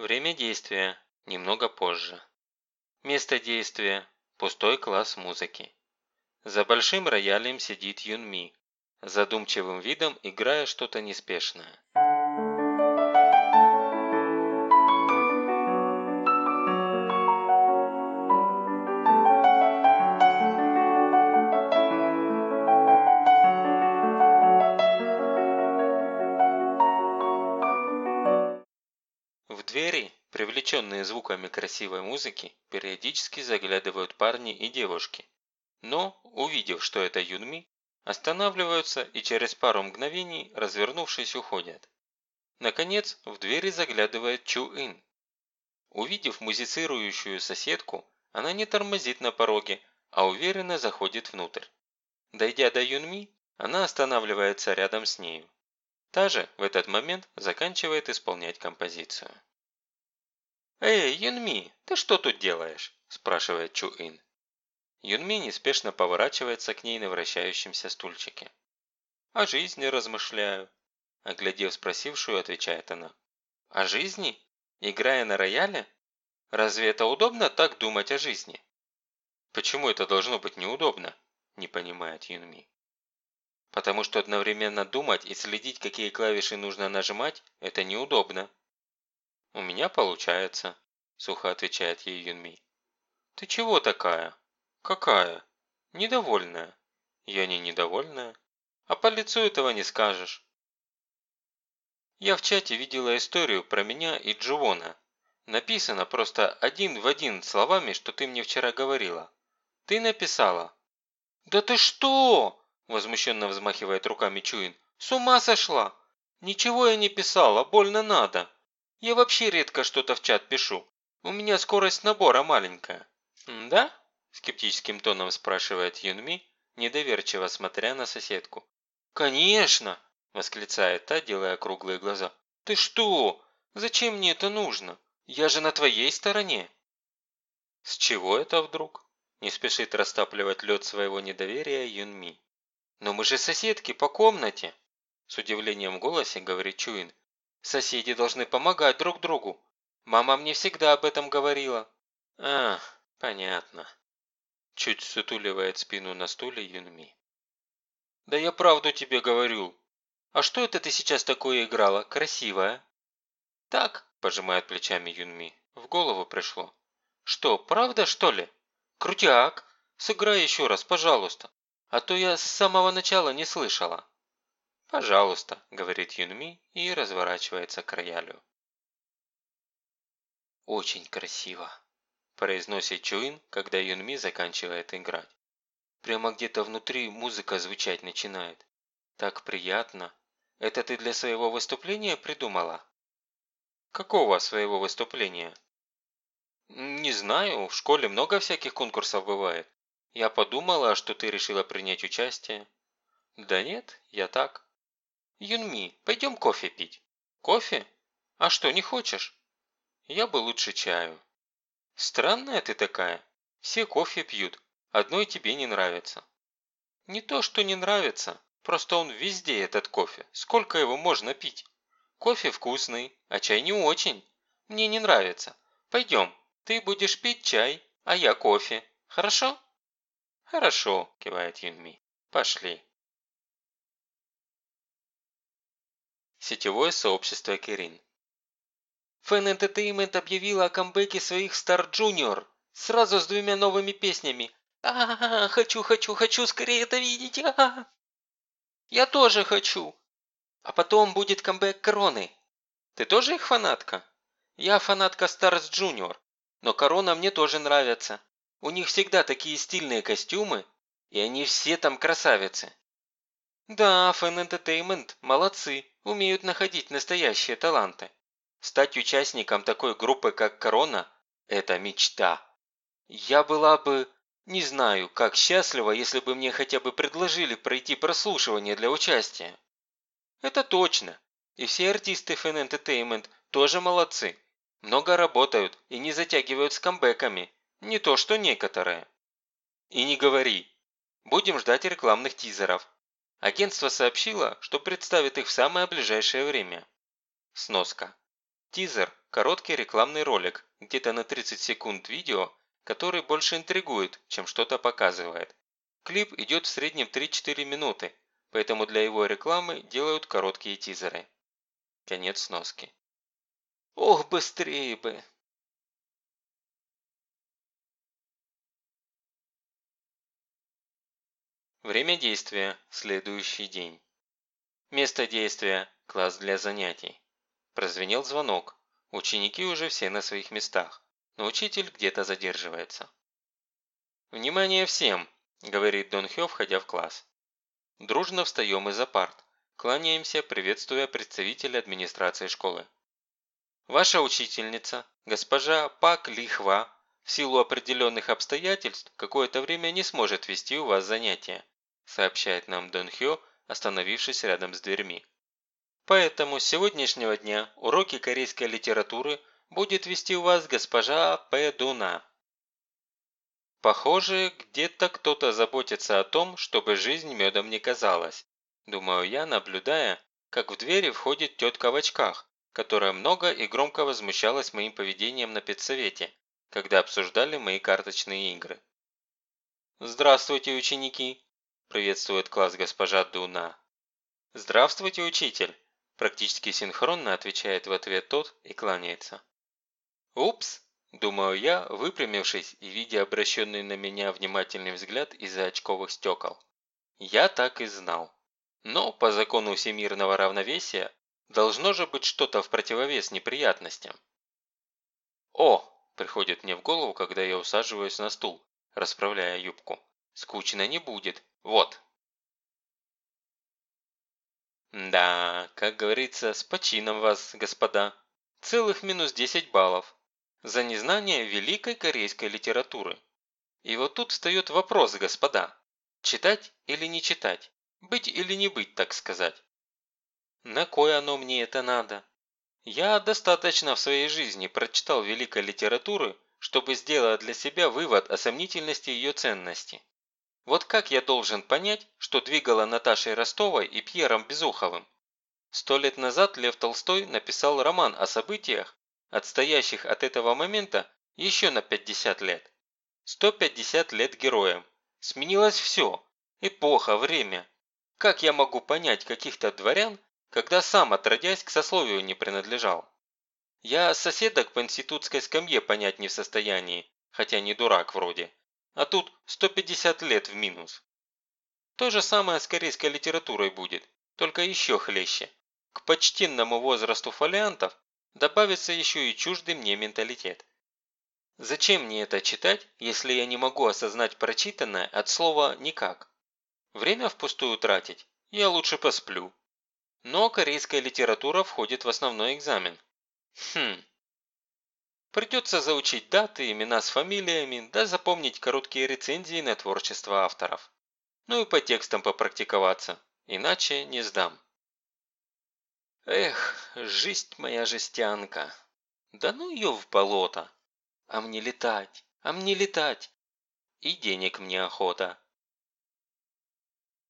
Время действия – немного позже. Место действия – пустой класс музыки. За большим роялем сидит Юнми, задумчивым видом играя что-то неспешное. Привлеченные звуками красивой музыки, периодически заглядывают парни и девушки. Но, увидев, что это Юнми, останавливаются и через пару мгновений, развернувшись, уходят. Наконец, в двери заглядывает Чу Ин. Увидев музицирующую соседку, она не тормозит на пороге, а уверенно заходит внутрь. Дойдя до Юнми, она останавливается рядом с нею. Та же в этот момент заканчивает исполнять композицию. «Эй, Юнми, ты что тут делаешь?» – спрашивает Чу Ин. Юнми неспешно поворачивается к ней на вращающемся стульчике. «О жизни размышляю», – оглядев спросившую, отвечает она. «О жизни? Играя на рояле? Разве это удобно так думать о жизни?» «Почему это должно быть неудобно?» – не понимает Юнми. Потому что одновременно думать и следить, какие клавиши нужно нажимать, это неудобно. «У меня получается», – сухо отвечает ей Юнми. «Ты чего такая?» «Какая?» «Недовольная». «Я не недовольная». «А по лицу этого не скажешь». Я в чате видела историю про меня и Дживона. Написано просто один в один словами, что ты мне вчера говорила. Ты написала. «Да ты что?» Возмущенно взмахивает руками Чуин. «С ума сошла! Ничего я не писала, больно надо. Я вообще редко что-то в чат пишу. У меня скорость набора маленькая». «Да?» – скептическим тоном спрашивает Юнми, недоверчиво смотря на соседку. «Конечно!» – восклицает та, делая круглые глаза. «Ты что? Зачем мне это нужно? Я же на твоей стороне!» «С чего это вдруг?» – не спешит растапливать лед своего недоверия Юнми. «Но мы же соседки по комнате!» С удивлением в голосе говорит Чуин. «Соседи должны помогать друг другу. Мама мне всегда об этом говорила». «А, понятно». Чуть сутуливает спину на стуле Юнми. «Да я правду тебе говорю. А что это ты сейчас такое играла? Красивая?» «Так», – пожимает плечами Юнми. В голову пришло. «Что, правда, что ли? Крутяк! Сыграй еще раз, пожалуйста. А то я с самого начала не слышала». «Пожалуйста», – говорит Юнми и разворачивается к роялю. «Очень красиво», – произносит Чуин, когда Юнми заканчивает играть. Прямо где-то внутри музыка звучать начинает. Так приятно. Это ты для своего выступления придумала? Какого своего выступления? Не знаю, в школе много всяких конкурсов бывает. Я подумала, что ты решила принять участие. Да нет, я так. Юнми, пойдем кофе пить. Кофе? А что, не хочешь? Я бы лучше чаю. Странная ты такая. Все кофе пьют, одной тебе не нравится. Не то, что не нравится, просто он везде этот кофе. Сколько его можно пить? Кофе вкусный, а чай не очень. Мне не нравится. Пойдем, ты будешь пить чай, а я кофе. Хорошо? «Хорошо», – кивает Юнми. «Пошли». Сетевое сообщество Кирин Fan Entertainment объявила о камбэке своих Star Junior. Сразу с двумя новыми песнями. а, -а, -а хочу, хочу, хочу скорее это видеть. А, -а, -а. Я тоже хочу. А потом будет камбэк Короны. Ты тоже их фанатка? Я фанатка Stars Junior, но Корона мне тоже нравится. У них всегда такие стильные костюмы, и они все там красавицы. Да, Fan Entertainment молодцы, умеют находить настоящие таланты. Стать участником такой группы, как Корона – это мечта. Я была бы, не знаю, как счастлива, если бы мне хотя бы предложили пройти прослушивание для участия. Это точно. И все артисты Fan Entertainment тоже молодцы. Много работают и не затягивают с камбэками, не то, что некоторые. И не говори. Будем ждать рекламных тизеров. Агентство сообщило, что представит их в самое ближайшее время. Сноска. Тизер – короткий рекламный ролик, где-то на 30 секунд видео, который больше интригует, чем что-то показывает. Клип идет в среднем 3-4 минуты, поэтому для его рекламы делают короткие тизеры. Конец сноски. Ох, быстрее бы! Время действия – следующий день. Место действия – класс для занятий. Прозвенел звонок. Ученики уже все на своих местах, но учитель где-то задерживается. «Внимание всем!» – говорит Дон Хё, входя в класс. Дружно встаем из-за парт, кланяемся, приветствуя представителя администрации школы. Ваша учительница, госпожа Пак Лихва, в силу определенных обстоятельств какое-то время не сможет вести у вас занятия, сообщает нам Дон Хё, остановившись рядом с дверьми. Поэтому с сегодняшнего дня уроки корейской литературы будет вести у вас госпожа П. Дуна. Похоже, где-то кто-то заботится о том, чтобы жизнь медом не казалась. Думаю я, наблюдая, как в двери входит тетка в очках, которая много и громко возмущалась моим поведением на педсовете, когда обсуждали мои карточные игры. «Здравствуйте, ученики!» – приветствует класс госпожа Дуна. «Здравствуйте, учитель!» Практически синхронно отвечает в ответ тот и кланяется. «Упс!» – думаю я, выпрямившись и видя обращенный на меня внимательный взгляд из-за очковых стекол. Я так и знал. Но по закону всемирного равновесия должно же быть что-то в противовес неприятностям. «О!» – приходит мне в голову, когда я усаживаюсь на стул, расправляя юбку. «Скучно не будет. Вот!» Да, как говорится, с почином вас, господа. Целых минус 10 баллов. За незнание великой корейской литературы. И вот тут встает вопрос, господа. Читать или не читать? Быть или не быть, так сказать? На кое оно мне это надо? Я достаточно в своей жизни прочитал великой литературы, чтобы сделать для себя вывод о сомнительности ее ценности. Вот как я должен понять, что двигало Наташей Ростовой и Пьером Безуховым? Сто лет назад Лев Толстой написал роман о событиях, отстоящих от этого момента еще на 50 лет. 150 лет героям. Сменилось все. Эпоха, время. Как я могу понять каких-то дворян, когда сам, отродясь, к сословию не принадлежал? Я соседок по институтской скамье понять не в состоянии, хотя не дурак вроде. А тут 150 лет в минус. То же самое с корейской литературой будет, только еще хлеще. К почтенному возрасту фолиантов добавится еще и чуждый мне менталитет. Зачем мне это читать, если я не могу осознать прочитанное от слова «никак»? Время впустую тратить, я лучше посплю. Но корейская литература входит в основной экзамен. Хм, Придется заучить даты, имена с фамилиями, да запомнить короткие рецензии на творчество авторов. Ну и по текстам попрактиковаться, иначе не сдам. Эх, жизнь моя жестянка. Да ну ее в болото. А мне летать, а мне летать. И денег мне охота.